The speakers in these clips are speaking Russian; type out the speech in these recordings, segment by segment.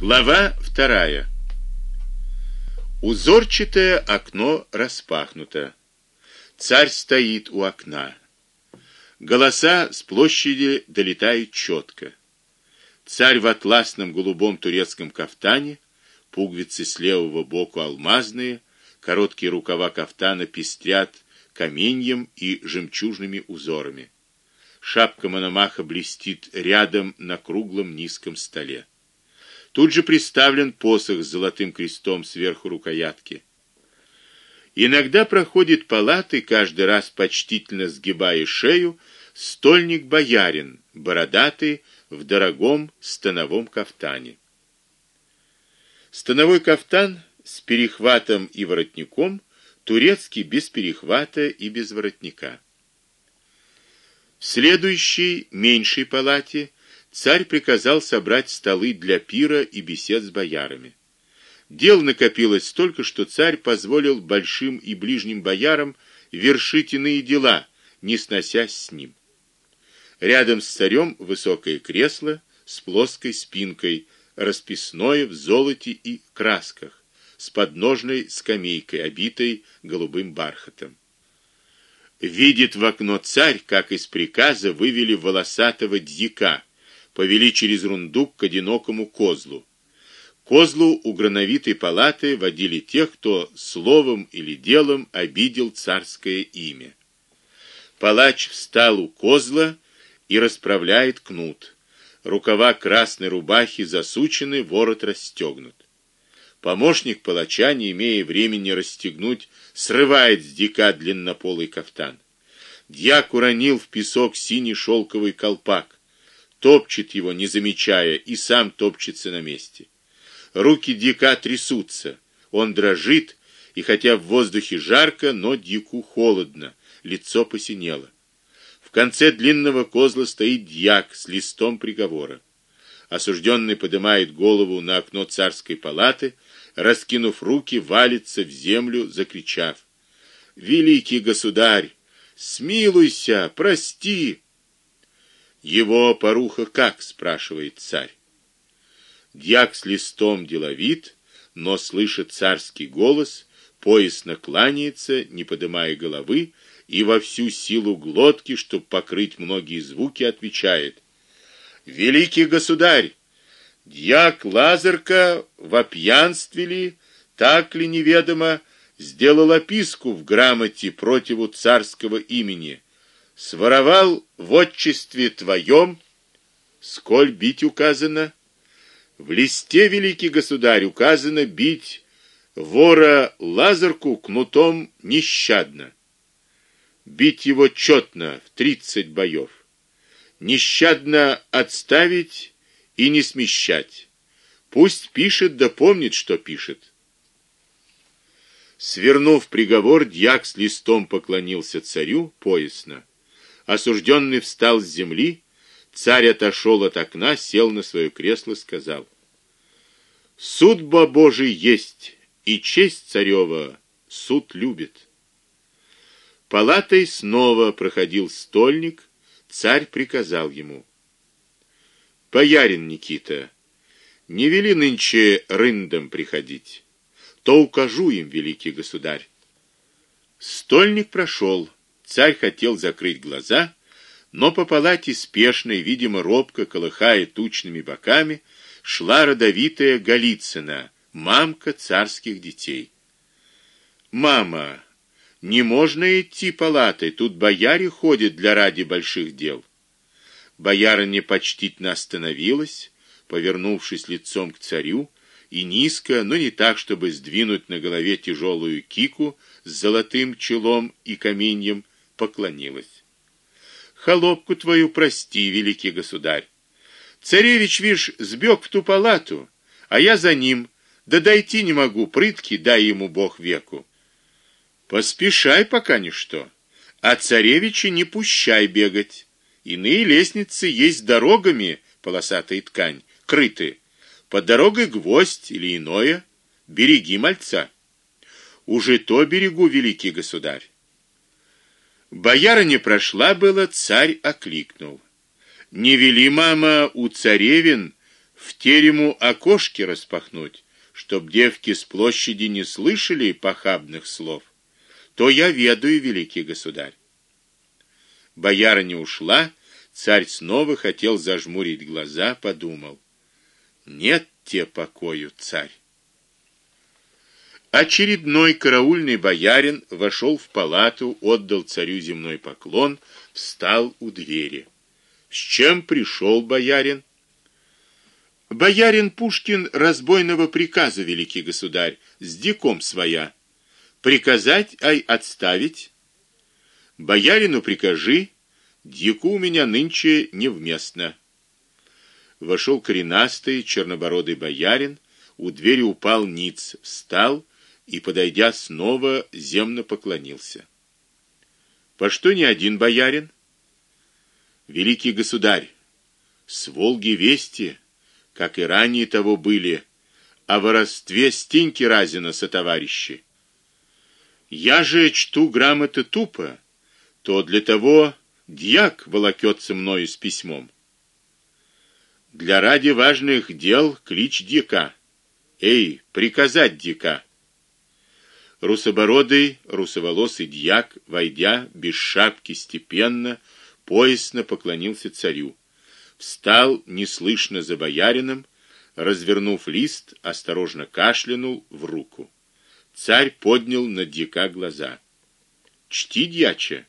Глава вторая. Узорчатое окно распахнуто. Царь стоит у окна. Голоса с площади долетают четко. Царь в атласном голубом турецком кафтане, пуговицы с левого боку алмазные, короткие рукава кафтана пестрят каменьем и жемчужными узорами. Шапка Мономаха блестит рядом на круглом низком столе. Тут же приставлен посох с золотым крестом сверху рукоятки. Иногда проходит палаты, каждый раз почтительно сгибая шею, стольник боярин, бородатый в дорогом становом кафтане. Становой кафтан с перехватом и воротником, турецкий без перехвата и без воротника. В следующей меньшей палате царь приказал собрать столы для пира и бесед с боярами. Дел накопилось столько, что царь позволил большим и ближним боярам вершить иные дела, не сносясь с ним. Рядом с царем высокое кресло с плоской спинкой, расписное в золоте и красках, с подножной скамейкой, обитой голубым бархатом. Видит в окно царь, как из приказа вывели волосатого дьяка повели через рундук к одинокому козлу. Козлу у грановитой палаты водили тех, кто словом или делом обидел царское имя. Палач встал у козла и расправляет кнут. Рукава красной рубахи засучены, ворот расстегнут. Помощник палача, не имея времени расстегнуть, срывает с дика длиннополый кафтан. Дьяк уронил в песок синий шелковый колпак топчет его, не замечая, и сам топчется на месте. Руки дика трясутся. Он дрожит, и хотя в воздухе жарко, но дику холодно, лицо посинело. В конце длинного козла стоит дьяк с листом приговора. Осужденный поднимает голову на окно царской палаты, раскинув руки, валится в землю, закричав: "Великий государь, смилуйся, прости!" Его поруха как, спрашивает царь. Дьяк с листом деловит, но слышит царский голос, поясно кланяется, не поднимая головы, и во всю силу глотки, чтоб покрыть многие звуки, отвечает: "Великий государь, дьяк Лазарка в опьянстве ли, так ли неведомо, сделал описку в грамоте противу царского имени" своровал в отчестве твоем, сколь бить указано, в листе великий государь указано бить вора Лазарку кнутом нещадно. Бить его четно в тридцать боев. Нещадно отставить и не смещать. Пусть пишет да помнит, что пишет. Свернув приговор, дьяк с листом поклонился царю поясно. Осужденный встал с земли, царь отошел от окна, сел на свое кресло, сказал: Судьба Божий есть, и честь царева суд любит. Палатой снова проходил стольник, царь приказал ему: Боярин Никита, не вели нынче рындам приходить, то укажу им, великий государь. Стольник прошел. Царь хотел закрыть глаза, но по палате спешно и, видимо, робко колыхая тучными боками, шла родовитая Голицына, мамка царских детей. Мама, не можно идти палатой, тут бояре ходят для ради больших дел. Боярыня почтительно остановилась, повернувшись лицом к царю, и низко, но не так, чтобы сдвинуть на голове тяжелую кику с золотым челом и каменьем, поклонилась. Холопку твою прости, великий государь. Царевич, вишь, сбег в ту палату, а я за ним, да дойти не могу, прытки, дай ему Бог веку. Поспешай пока ничто, а царевича не пущай бегать. Иные лестницы есть дорогами, полосатая ткань, крыты. Под дорогой гвоздь или иное. Береги мальца. Уже то берегу, великий государь. Боярыня прошла было, царь окликнул: "Не вели, мама, у царевин в терему окошки распахнуть, чтоб девки с площади не слышали похабных слов, то я ведаю, великий государь. Боярыня ушла, царь снова хотел зажмурить глаза, подумал: нет те покою, царь. Очередной караульный боярин вошел в палату, отдал царю земной поклон, встал у двери. С чем пришел боярин? Боярин Пушкин разбойного приказа, великий государь, с диком своя. Приказать, ай отставить? Боярину прикажи, дику у меня нынче невместно. Вошел коренастый чернобородый боярин, у двери упал ниц, встал и, подойдя снова, земно поклонился. По что не один боярин? Великий государь, с Волги вести как и ранее того были, о воровстве Стеньки Разина со товарищи. Я же чту грамоты тупо, то для того дьяк волокётся мною с письмом. Для ради важных дел клич дьяка. Эй, приказать дьяка. Русобородый, русоволосый дьяк, войдя без шапки степенно, поясно поклонился царю встал неслышно за боярином, развернув лист, осторожно кашлянул в руку. Царь поднял на дьяка глаза. Чти дьяче.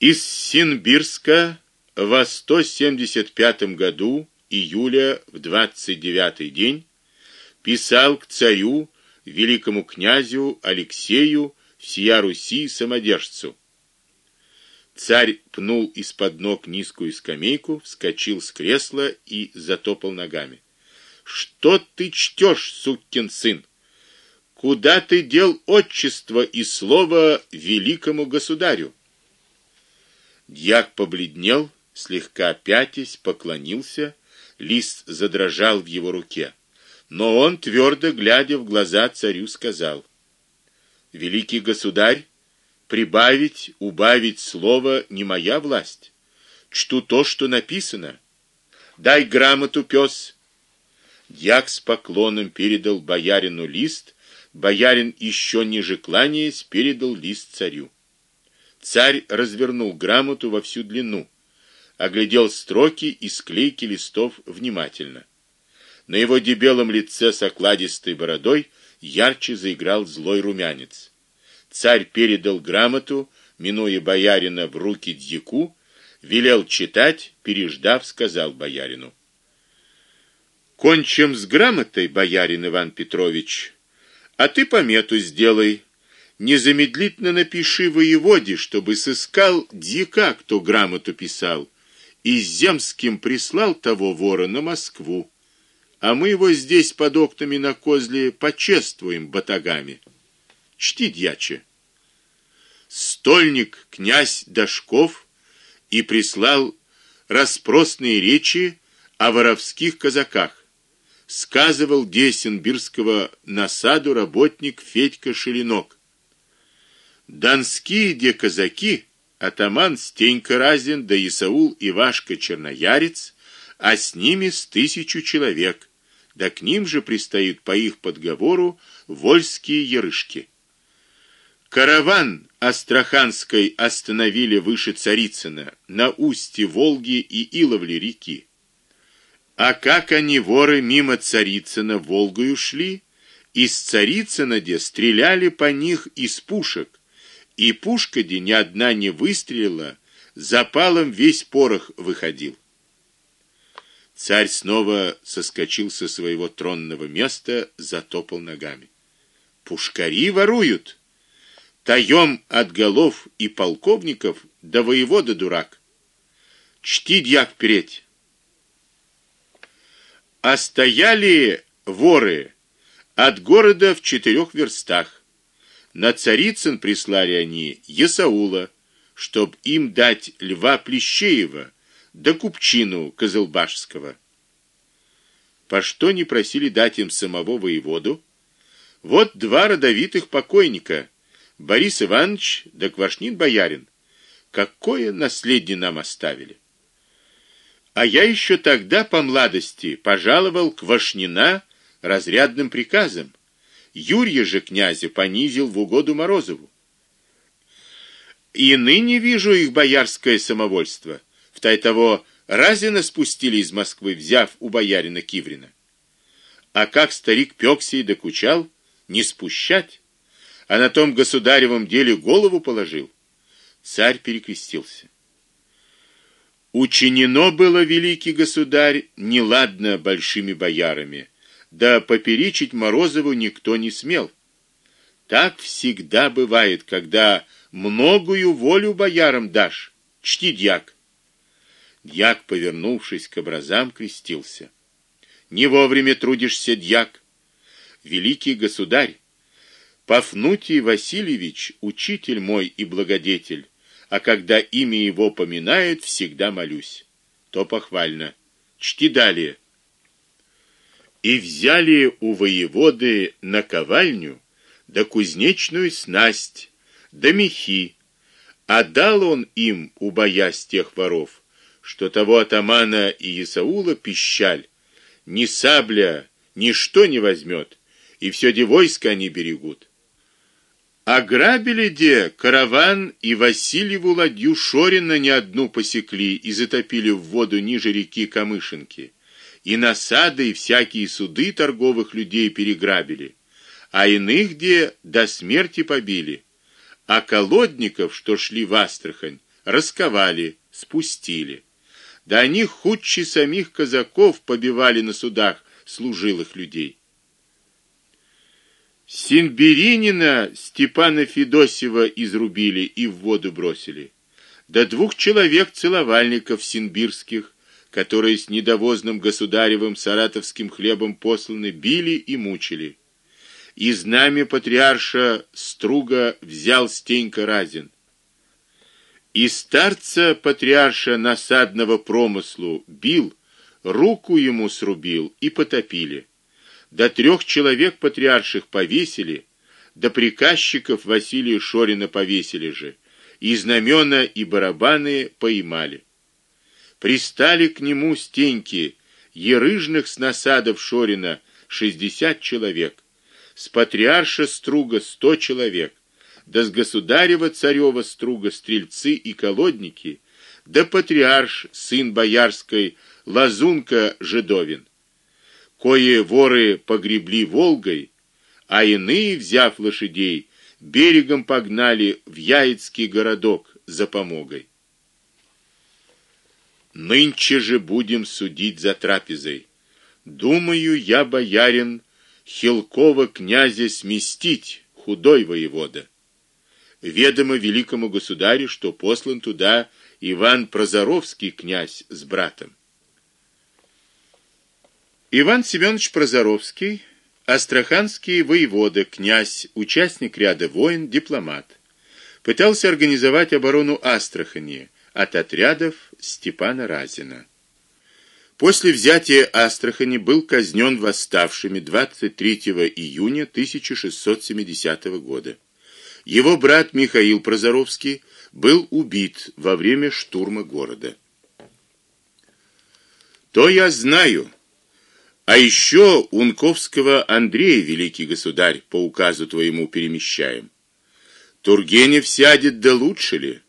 Из Синбирска во 175 году июля в 29 день писал к царю великому князю Алексею всея Руси самодержцу Царь пнул из-под ног низкую скамейку, вскочил с кресла и затопал ногами. Что ты чтешь, сукин сын? Куда ты дел отчество и слово великому государю? Дьяк побледнел, слегка пятясь, поклонился, лист задрожал в его руке. Но он твердо глядя в глаза царю сказал: "Великий государь, Прибавить, убавить слово не моя власть. Чту то, что написано. Дай грамоту, пес. Дьяк с поклоном передал боярину лист, боярин еще ниже кланяясь передал лист царю. Царь развернул грамоту во всю длину, оглядел строки и склейки листов внимательно. На его дебелом лице с окладистой бородой ярче заиграл злой румянец. Царь передал грамоту, минуя боярина в руки дьяку, велел читать, переждав, сказал боярину: Кончим с грамотой, боярин Иван Петрович. А ты помету сделай. Незамедлительно напиши воеводе, чтобы сыскал дьяка, кто грамоту писал, и земским прислал того вора на Москву. А мы его здесь под окнами на козле почествуем батагами. Чти дьяче. Стольник князь Дашков и прислал распросные речи о воровских казаках. Сказывал Десенбирского насаду работник Федька Шелинок. Донские де казаки, атаман Стенька Разин да Исаул Ивашка Черноярец, а с ними с тысячу человек. Да к ним же пристают по их подговору вольские ярышки. Караван Астраханской остановили выше Царицына, на устье Волги и Иловли реки. А как они воры мимо Царицына Волгою шли, из Царицына где стреляли по них из пушек, и пушка где ни одна не выстрелила, запалом весь порох выходил. Царь снова соскочил со своего тронного места, затопал ногами. Пушкари воруют. Таем от голов и полковников до воевода дурак. Чти дьяк вперед. А стояли воры от города в четырех верстах. На Царицын прислали они Есаула, чтоб им дать Льва Плещеева да купчину Козылбашского. По что не просили дать им самого воеводу? Вот два родовитых покойника Борис Иванович да Квашнин боярин. Какое наследие нам оставили? А я еще тогда по младости пожаловал к Вашнина разрядным приказом. Юрия же князя понизил в угоду Морозову. И ныне вижу их боярское самовольство. В тай того Разина спустили из Москвы, взяв у боярина Киврина. А как старик пёкся и докучал, не спущать, а на том государевом деле голову положил. Царь перекрестился. Учинено было великий государь неладно большими боярами, да поперечить Морозову никто не смел. Так всегда бывает, когда многую волю боярам дашь. Чти дьяк. Дьяк, повернувшись к образам, крестился. Не вовремя трудишься, дьяк. Великий государь, Пафнутий Васильевич, учитель мой и благодетель, а когда имя его поминают, всегда молюсь. То похвально. Чти далее. И взяли у воеводы на ковальню да кузнечную снасть, да мехи, а дал он им, убоясь тех воров, что того атамана и Исаула пищаль, ни сабля, ничто не возьмет, и все де войско они берегут. Ограбили де караван и Васильеву ладью Шорина не одну посекли и затопили в воду ниже реки Камышинки. И насады и всякие суды торговых людей переграбили, а иных где до смерти побили. А колодников, что шли в Астрахань, расковали, спустили. Да они худче самих казаков побивали на судах служилых людей. Синберинина Степана Федосева изрубили и в воду бросили. До двух человек целовальников синбирских, которые с недовозным государевым саратовским хлебом посланы, били и мучили. И знамя патриарша Струга взял Стенька Разин. И старца патриарша насадного промыслу бил, руку ему срубил и потопили. До трех человек патриарших повесили, до приказчиков Василия Шорина повесили же, и знамена и барабаны поймали. Пристали к нему стеньки ерыжных с насадов Шорина шестьдесят человек, с патриарша Струга сто человек, да с государева царева Струга стрельцы и колодники, да патриарш сын боярской Лазунка Жидовин кое воры погребли Волгой, а иные, взяв лошадей, берегом погнали в Яицкий городок за помогой. Нынче же будем судить за трапезой. Думаю, я боярин Хилкова князя сместить, худой воевода. Ведомо великому государю, что послан туда Иван Прозоровский князь с братом. Иван Семенович Прозоровский, астраханский воевода, князь, участник ряда войн, дипломат. Пытался организовать оборону Астрахани от отрядов Степана Разина. После взятия Астрахани был казнен восставшими 23 июня 1670 года. Его брат Михаил Прозоровский был убит во время штурма города. То я знаю, а еще Унковского Андрея, великий государь, по указу твоему перемещаем. Тургенев сядет, да лучше ли?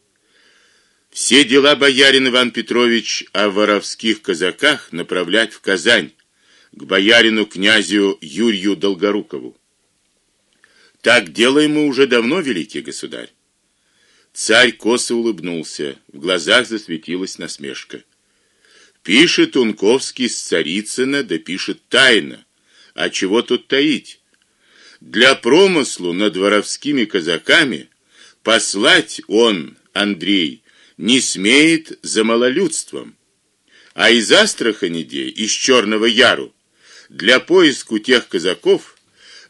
Все дела боярин Иван Петрович о воровских казаках направлять в Казань к боярину князю Юрию Долгорукову. Так делаем мы уже давно, великий государь. Царь косо улыбнулся, в глазах засветилась насмешка. Пишет Унковский с Царицына, да пишет тайно. А чего тут таить? Для промыслу над воровскими казаками послать он, Андрей, не смеет за малолюдством. А из Астрахани, из Черного Яру, для поиску тех казаков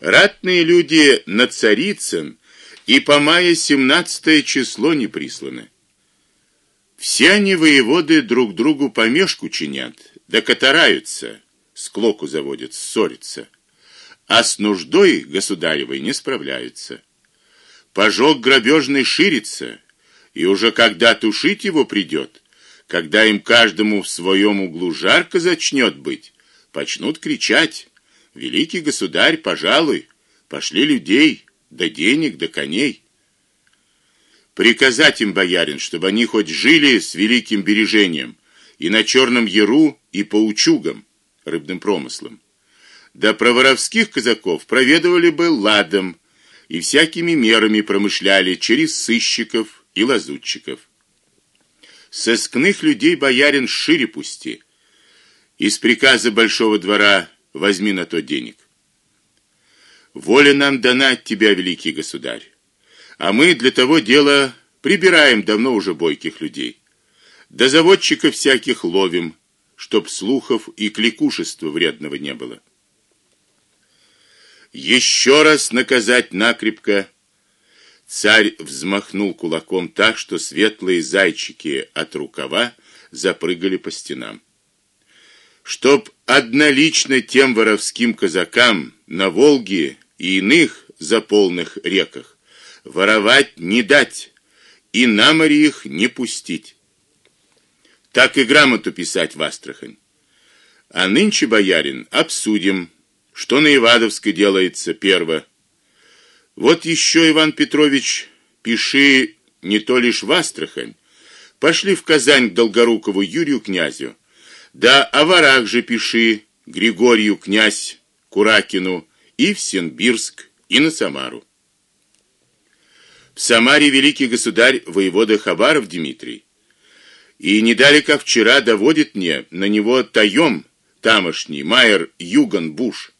ратные люди на Царицын и по мая 17 число не присланы. Все они воеводы друг другу помешку чинят, да катараются, склоку заводят, ссорятся. А с нуждой государевой не справляются. Пожог грабежный ширится, и уже когда тушить его придет, когда им каждому в своем углу жарко зачнет быть, почнут кричать: "Великий государь, пожалуй, пошли людей, да денег, да коней". Приказать им боярин, чтобы они хоть жили с великим бережением и на черном яру, и по учугам, рыбным промыслам. Да про воровских казаков проведывали бы ладом и всякими мерами промышляли через сыщиков и лазутчиков. Сыскных людей боярин шире пусти. Из приказа большого двора возьми на то денег. Воля нам дана от тебя, великий государь. А мы для того дела прибираем давно уже бойких людей. До заводчиков всяких ловим, чтоб слухов и кликушества вредного не было. Еще раз наказать накрепко Царь взмахнул кулаком так, что светлые зайчики от рукава запрыгали по стенам. Чтоб однолично тем воровским казакам на Волге и иных заполных реках воровать не дать и на море их не пустить. Так и грамоту писать в Астрахань. А нынче, боярин, обсудим, что на Ивадовской делается перво вот еще, Иван Петрович, пиши не то лишь в Астрахань. Пошли в Казань к Долгорукову Юрию князю. Да о ворах же пиши Григорию князь Куракину и в Сенбирск, и на Самару. В Самаре великий государь воевода Хабаров Дмитрий. И не далее как вчера доводит мне на него таём тамошний майер Юган Буш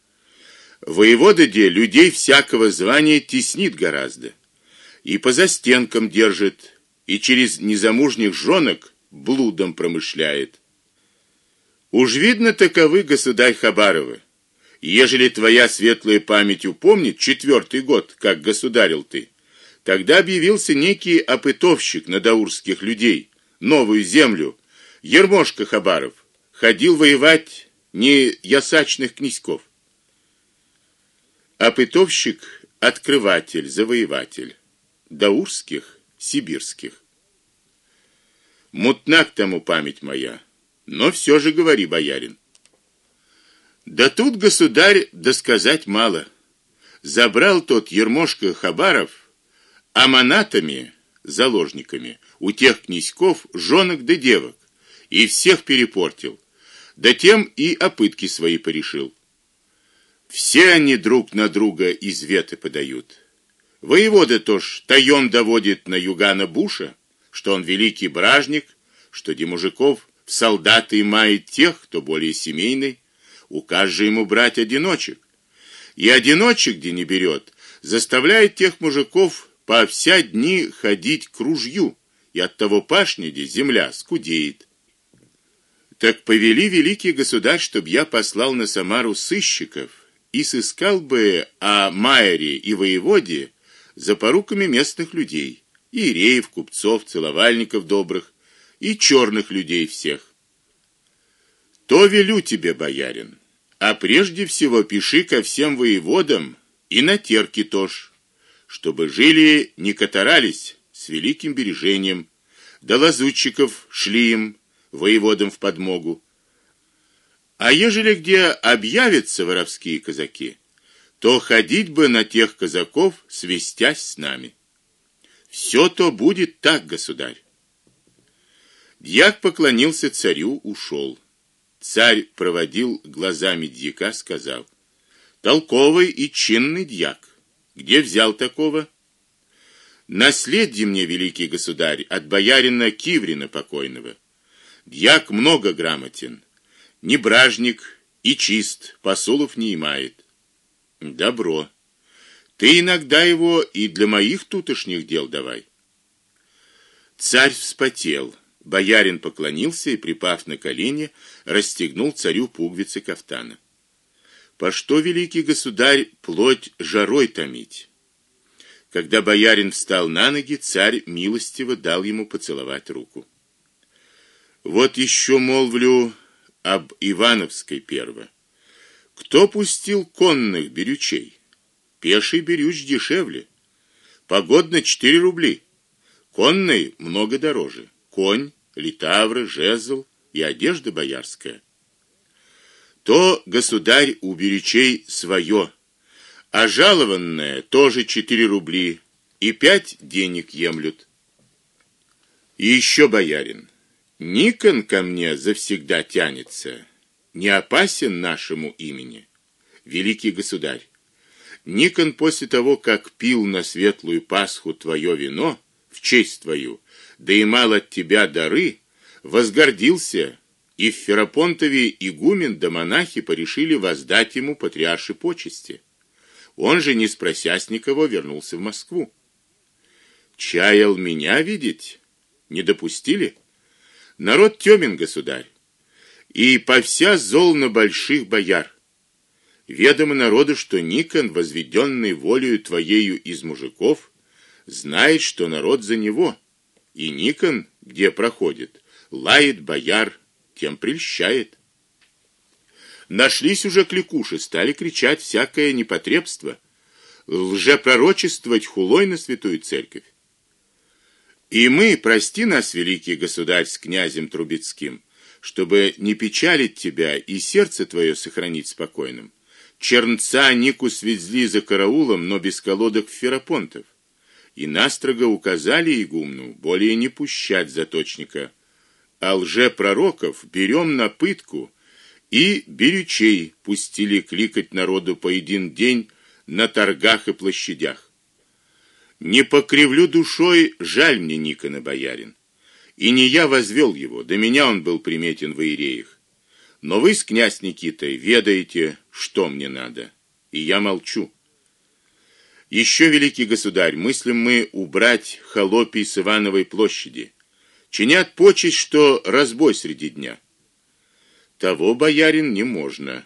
Воевода де людей всякого звания теснит гораздо. И по застенкам держит, и через незамужних жонок блудом промышляет. Уж видно таковы государь Хабаровы. Ежели твоя светлая память упомнит четвертый год, как государил ты, тогда объявился некий опытовщик на даурских людей, новую землю, Ермошка Хабаров, ходил воевать не ясачных князьков. Опытовщик, открыватель, завоеватель даурских, сибирских. Мутна тому память моя, но все же говори, боярин. Да тут государь досказать мало. Забрал тот Ермошка Хабаров аманатами, заложниками у тех князьков жонок да девок и всех перепортил. Да тем и опытки свои порешил. Все они друг на друга изветы подают. Воевода тоже таём доводит на Югана Буша, что он великий бражник, что де мужиков в солдаты мает тех, кто более семейный, указ же ему брать одиночек. И одиночек, где не берет, заставляет тех мужиков по вся дни ходить к ружью, и от того пашни, где земля скудеет. Так повели великий государь, чтоб я послал на Самару сыщиков и сыскал бы о майоре и воеводе за поруками местных людей, иереев, купцов, целовальников добрых, и черных людей всех. То велю тебе, боярин, а прежде всего пиши ко всем воеводам и на терки тоже, чтобы жили не катарались с великим бережением, да лазутчиков шли им воеводам в подмогу а ежели где объявятся воровские казаки, то ходить бы на тех казаков, свестясь с нами. Все то будет так, государь. Дьяк поклонился царю, ушел. Царь проводил глазами дьяка, сказал: "Толковый и чинный дьяк. Где взял такого?" Наследие мне, великий государь, от боярина Киврина покойного. Дьяк много грамотен, не бражник и чист, посулов не имеет. Добро. Ты иногда его и для моих тутошних дел давай. Царь вспотел. Боярин поклонился и, припав на колени, расстегнул царю пуговицы кафтана. По что великий государь плоть жарой томить? Когда боярин встал на ноги, царь милостиво дал ему поцеловать руку. Вот еще молвлю об Ивановской перво. Кто пустил конных берючей? Пеший берюч дешевле. Погодно 4 рубли. Конный много дороже. Конь литавры, жезл и одежда боярская. То государь у беречей свое, а жалованное тоже четыре рубли и пять денег емлют. И еще боярин. Никон ко мне завсегда тянется. Не опасен нашему имени. Великий государь. Никон после того, как пил на светлую Пасху твое вино в честь твою, да и мал от тебя дары, возгордился, и в Ферапонтове игумен да монахи порешили воздать ему патриарши почести. Он же, не спросясь никого, вернулся в Москву. Чаял меня видеть? Не допустили? Народ тёмен, государь. И по вся зол на больших бояр. Ведомо народу, что Никон, возведенный волею твоею из мужиков, знает, что народ за него. И Никон, где проходит, лает бояр, тем прельщает. Нашлись уже кликуши, стали кричать всякое непотребство, лжепророчествовать хулой на святую церковь. И мы, прости нас, великий государь с князем Трубецким, чтобы не печалить тебя и сердце твое сохранить спокойным. Чернца Нику свезли за караулом, но без колодок в Ферапонтов. И настрого указали игумну более не пущать заточника, а лже-пророков берем на пытку и беречей пустили кликать народу по един день на торгах и площадях. Не покривлю душой, жаль мне Никона боярин. И не я возвел его, до меня он был приметен в иереях. Но вы с князь Никитой ведаете, что мне надо, и я молчу. Еще великий государь, мыслим мы убрать холопий с Ивановой площади. Чинят почесть, что разбой среди дня. Того боярин не можно.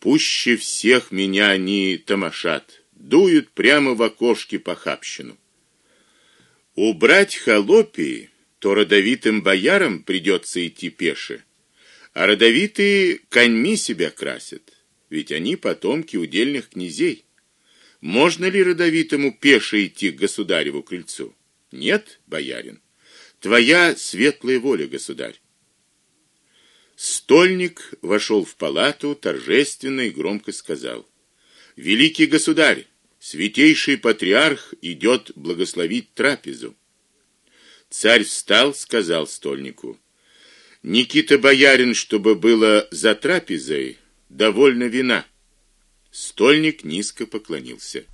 Пуще всех меня они тамашат, дуют прямо в окошки похабщину. Убрать холопии, то родовитым боярам придется идти пеше, а родовитые коньми себя красят, ведь они потомки удельных князей. Можно ли родовитому пеше идти к государеву крыльцу? Нет, боярин. Твоя светлая воля, государь. Стольник вошел в палату, торжественно и громко сказал: "Великий государь, святейший патриарх идет благословить трапезу". Царь встал, сказал стольнику: "Никита боярин, чтобы было за трапезой, довольно вина". Стольник низко поклонился.